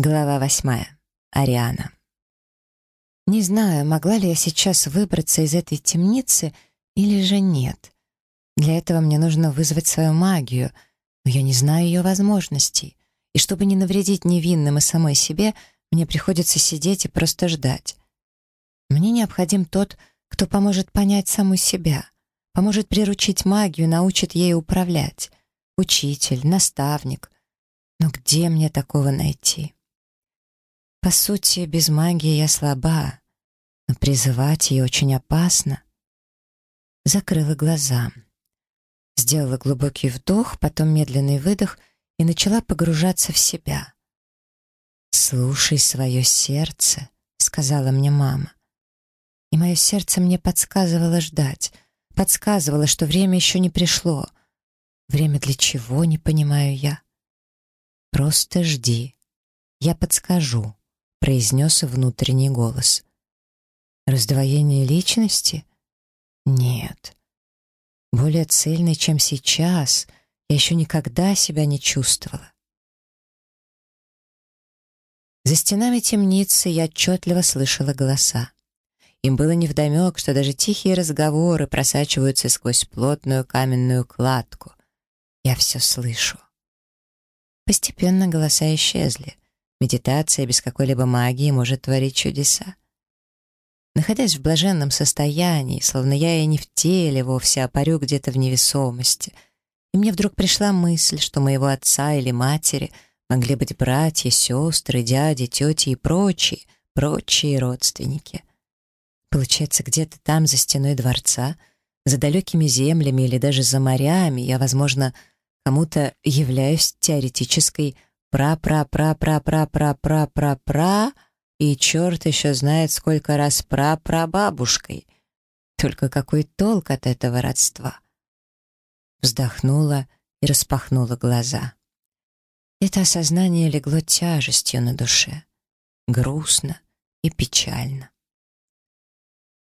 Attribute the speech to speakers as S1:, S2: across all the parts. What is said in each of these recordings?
S1: Глава восьмая. Ариана. Не знаю, могла ли я сейчас выбраться из этой темницы или же нет. Для этого мне нужно вызвать свою магию, но я не знаю ее возможностей. И чтобы не навредить невинным и самой себе, мне приходится сидеть и просто ждать. Мне необходим тот, кто поможет понять саму себя, поможет приручить магию, научит ей управлять. Учитель, наставник. Но где мне такого найти?» По сути, без магии я слаба, но призывать ее очень опасно. Закрыла глаза. Сделала глубокий вдох, потом медленный выдох и начала погружаться в себя. «Слушай свое сердце», — сказала мне мама. И мое сердце мне подсказывало ждать, подсказывало, что время еще не пришло. Время для чего, не понимаю я. «Просто жди. Я подскажу», — произнес внутренний голос. «Раздвоение личности? Нет. Более цельной, чем сейчас, я еще никогда себя не чувствовала. За стенами темницы я отчетливо слышала голоса. Им было невдомек, что даже тихие разговоры просачиваются сквозь плотную каменную кладку. Я все слышу. Постепенно голоса исчезли — медитация, без какой-либо магии может творить чудеса. Находясь в блаженном состоянии, словно я и не в теле вовсе, а парю где-то в невесомости, и мне вдруг пришла мысль, что моего отца или матери могли быть братья, сестры, дяди, тети и прочие, прочие родственники. Получается, где-то там, за стеной дворца, за далекими землями или даже за морями, я, возможно, кому-то являюсь теоретической пра-пра-пра-пра-пра-пра-пра-пра, и черт еще знает, сколько раз пра-прабабушкой. Только какой толк от этого родства? Вздохнула и распахнула глаза. Это осознание легло тяжестью на душе. Грустно и печально.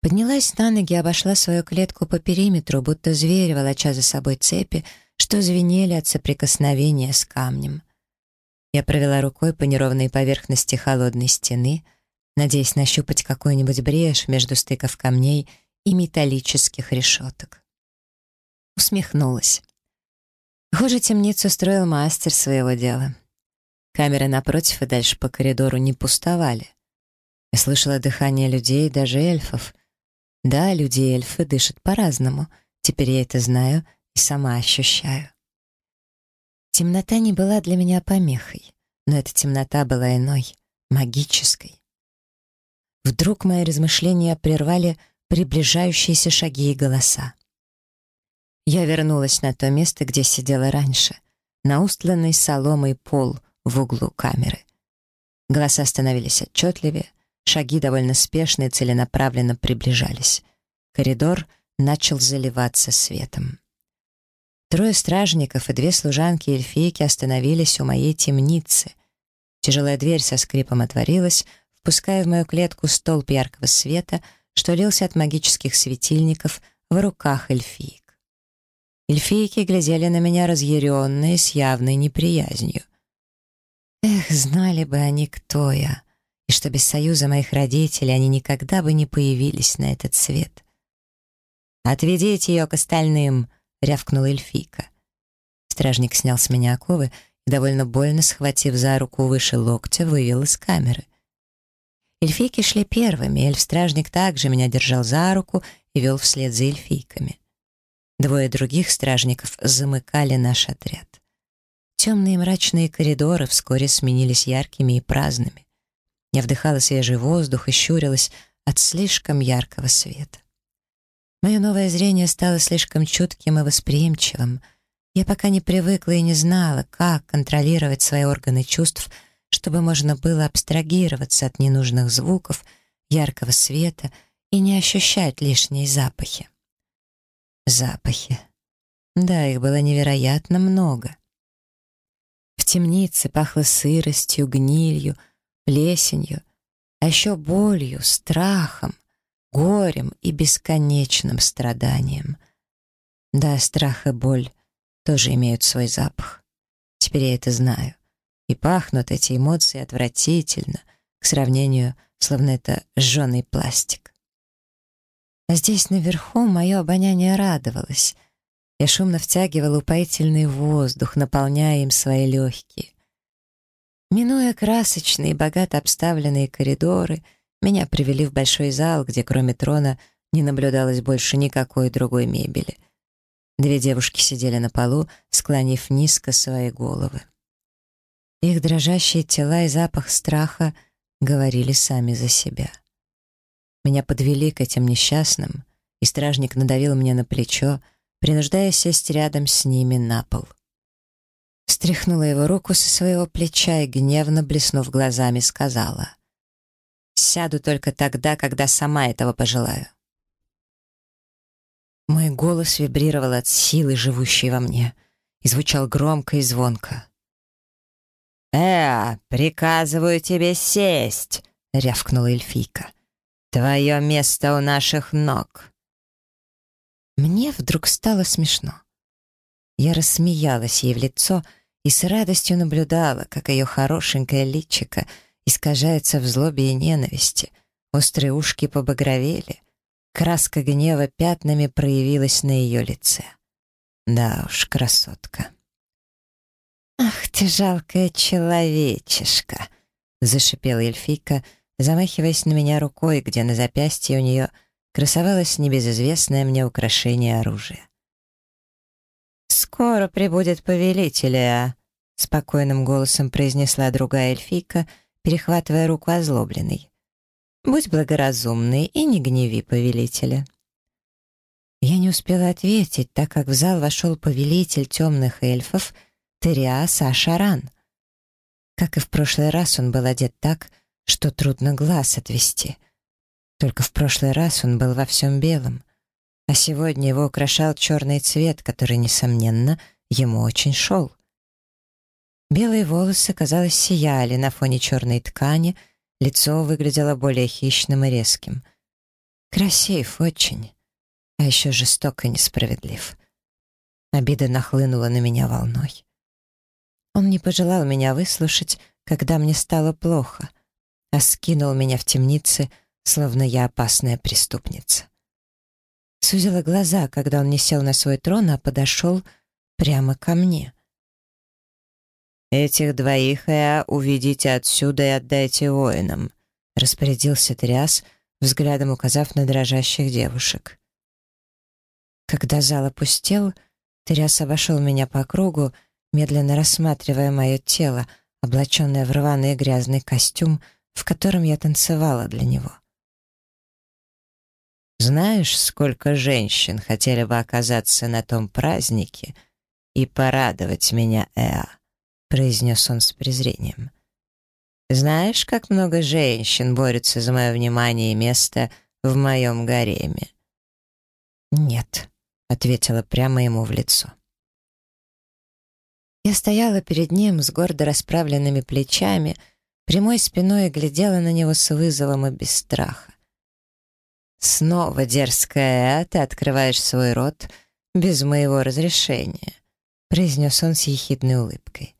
S1: Поднялась на ноги, обошла свою клетку по периметру, будто зверь, волоча за собой цепи, что звенели от соприкосновения с камнем. Я провела рукой по неровной поверхности холодной стены, надеясь нащупать какой-нибудь брешь между стыков камней и металлических решеток. Усмехнулась. Хуже темницу строил мастер своего дела. Камеры напротив и дальше по коридору не пустовали. Я слышала дыхание людей, даже эльфов. Да, люди и эльфы дышат по-разному. Теперь я это знаю и сама ощущаю. Темнота не была для меня помехой, но эта темнота была иной, магической. Вдруг мои размышления прервали приближающиеся шаги и голоса. Я вернулась на то место, где сидела раньше, на устланный соломой пол в углу камеры. Голоса становились отчетливее, шаги довольно спешно и целенаправленно приближались. Коридор начал заливаться светом. Трое стражников и две служанки эльфийки остановились у моей темницы. Тяжелая дверь со скрипом отворилась, впуская в мою клетку столб яркого света, что лился от магических светильников в руках эльфиек. Эльфийки глядели на меня разъяренные, с явной неприязнью. Эх, знали бы они, кто я, и что без союза моих родителей они никогда бы не появились на этот свет. «Отведите ее к остальным!» рявкнула эльфийка. Стражник снял с меня оковы и, довольно больно схватив за руку выше локтя, вывел из камеры. Эльфийки шли первыми, эльф-стражник также меня держал за руку и вел вслед за эльфийками. Двое других стражников замыкали наш отряд. Темные мрачные коридоры вскоре сменились яркими и праздными. Я вдыхала свежий воздух и щурилась от слишком яркого света. Мое новое зрение стало слишком чутким и восприимчивым. Я пока не привыкла и не знала, как контролировать свои органы чувств, чтобы можно было абстрагироваться от ненужных звуков, яркого света и не ощущать лишние запахи. Запахи. Да, их было невероятно много. В темнице пахло сыростью, гнилью, плесенью, а еще болью, страхом, горем и бесконечным страданием. Да, страх и боль тоже имеют свой запах. Теперь я это знаю. И пахнут эти эмоции отвратительно, к сравнению, словно это жженый пластик. А здесь наверху мое обоняние радовалось. Я шумно втягивала упоительный воздух, наполняя им свои легкие. Минуя красочные, богато обставленные коридоры — меня привели в большой зал, где кроме трона не наблюдалось больше никакой другой мебели. Две девушки сидели на полу, склонив низко свои головы. Их дрожащие тела и запах страха говорили сами за себя. Меня подвели к этим несчастным, и стражник надавил мне на плечо, принуждая сесть рядом с ними на пол. Стряхнула его руку со своего плеча и, гневно блеснув глазами, сказала — Сяду только тогда, когда сама этого пожелаю. Мой голос вибрировал от силы, живущей во мне, и звучал громко и звонко. «Э, приказываю тебе сесть!» — рявкнула эльфийка. «Твое место у наших ног!» Мне вдруг стало смешно. Я рассмеялась ей в лицо и с радостью наблюдала, как ее хорошенькое личико — искажается в злобе и ненависти. Острые ушки побагровели. Краска гнева пятнами проявилась на ее лице. Да уж, красотка. «Ах ты жалкая человечишка!» — зашипела эльфийка, замахиваясь на меня рукой, где на запястье у нее красовалось небезызвестное мне украшение оружия. «Скоро прибудет повелитель, а — спокойным голосом произнесла другая эльфийка — перехватывая руку озлобленной. «Будь благоразумный и не гневи повелителя». Я не успела ответить, так как в зал вошел повелитель темных эльфов Териас Ашаран. Как и в прошлый раз, он был одет так, что трудно глаз отвести. Только в прошлый раз он был во всем белом, а сегодня его украшал черный цвет, который, несомненно, ему очень шел. Белые волосы, казалось, сияли на фоне черной ткани, лицо выглядело более хищным и резким. Красив очень, а еще жесток и несправедлив. Обида нахлынула на меня волной. Он не пожелал меня выслушать, когда мне стало плохо, а скинул меня в темнице, словно я опасная преступница. Сузила глаза, когда он не сел на свой трон, а подошел прямо ко мне. «Этих двоих я уведите отсюда и отдайте воинам», — распорядился Тряс, взглядом указав на дрожащих девушек. Когда зал опустел, Тряс обошел меня по кругу, медленно рассматривая мое тело, облаченное в рваный и грязный костюм, в котором я танцевала для него. «Знаешь, сколько женщин хотели бы оказаться на том празднике и порадовать меня, Эа?» произнес он с презрением. «Знаешь, как много женщин борются за мое внимание и место в моем гареме?» «Нет», — ответила прямо ему в лицо. Я стояла перед ним с гордо расправленными плечами, прямой спиной и глядела на него с вызовом и без страха. «Снова, дерзкая, а? ты открываешь свой рот без моего разрешения», — произнес он с ехидной улыбкой.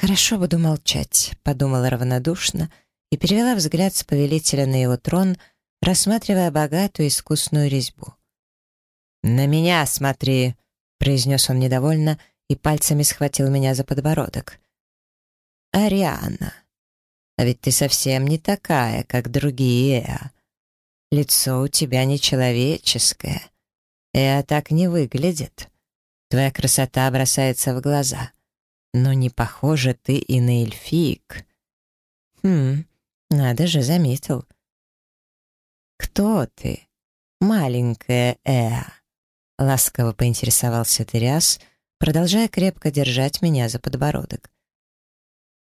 S1: Хорошо, буду молчать, подумала равнодушно и перевела взгляд с повелителя на его трон, рассматривая богатую искусную резьбу. «На меня смотри!» — произнес он недовольно и пальцами схватил меня за подбородок. «Ариана, а ведь ты совсем не такая, как другие, Лицо у тебя нечеловеческое. Эа так не выглядит. Твоя красота бросается в глаза» но не похожа ты и на эльфик. Хм, надо же, заметил. Кто ты, маленькая Эа? Ласково поинтересовался Тыряс, продолжая крепко держать меня за подбородок.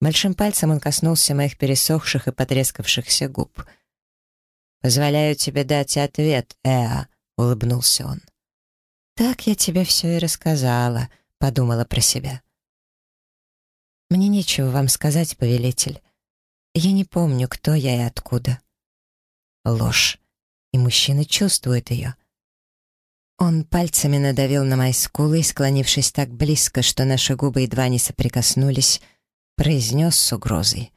S1: Большим пальцем он коснулся моих пересохших и потрескавшихся губ. «Позволяю тебе дать ответ, Эа», — улыбнулся он. «Так я тебе все и рассказала», — подумала про себя. Мне нечего вам сказать, повелитель. Я не помню, кто я и откуда. Ложь. И мужчина чувствует ее. Он пальцами надавил на мои скулы и, склонившись так близко, что наши губы едва не соприкоснулись, произнес с угрозой.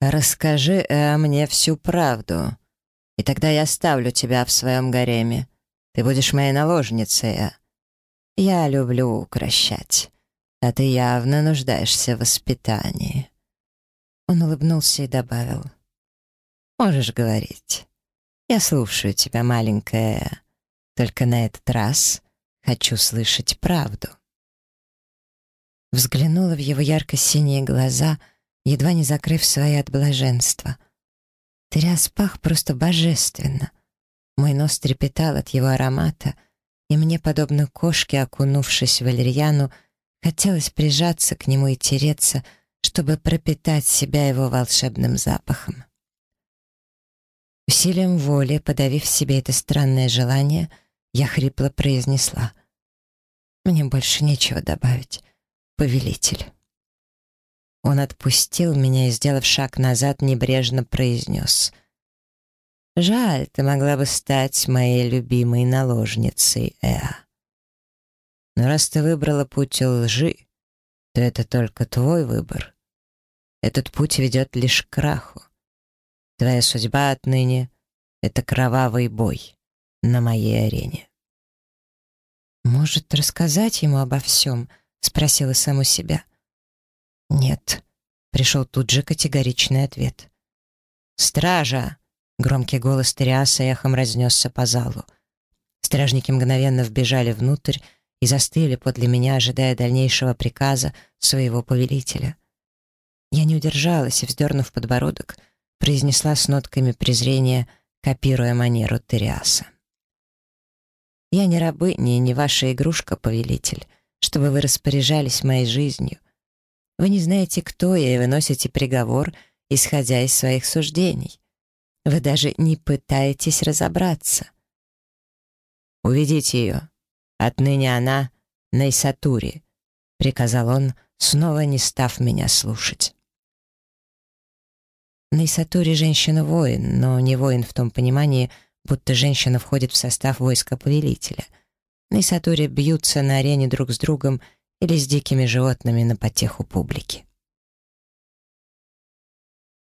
S1: «Расскажи э, мне всю правду, и тогда я оставлю тебя в своем гареме. Ты будешь моей наложницей. Э. Я люблю укращать». А ты явно нуждаешься в воспитании». Он улыбнулся и добавил. «Можешь говорить. Я слушаю тебя, маленькая. Только на этот раз хочу слышать правду». Взглянула в его ярко-синие глаза, едва не закрыв свои от блаженства. Ты распах просто божественно. Мой нос трепетал от его аромата, и мне, подобно кошке, окунувшись в валерьяну, Хотелось прижаться к нему и тереться, чтобы пропитать себя его волшебным запахом. Усилием воли, подавив себе это странное желание, я хрипло произнесла. «Мне больше нечего добавить, повелитель». Он отпустил меня и, сделав шаг назад, небрежно произнес. «Жаль, ты могла бы стать моей любимой наложницей, Эа». Но раз ты выбрала путь лжи, то это только твой выбор. Этот путь ведет лишь к краху. Твоя судьба отныне — это кровавый бой на моей арене. «Может, рассказать ему обо всем?» — спросила саму себя. «Нет», — пришел тут же категоричный ответ. «Стража!» — громкий голос Триаса эхом разнесся по залу. Стражники мгновенно вбежали внутрь, и застыли подле меня, ожидая дальнейшего приказа своего повелителя. Я не удержалась и, вздернув подбородок, произнесла с нотками презрения, копируя манеру Териаса. «Я не рабыня и не ваша игрушка, повелитель, чтобы вы распоряжались моей жизнью. Вы не знаете, кто я, и выносите приговор, исходя из своих суждений. Вы даже не пытаетесь разобраться». «Уведите ее», Отныне она — на Исатуре», — приказал он, снова не став меня слушать. На Исатуре женщина-воин, но не воин в том понимании, будто женщина входит в состав войска повелителя. На Исатуре бьются на арене друг с другом или с дикими животными на потеху публики.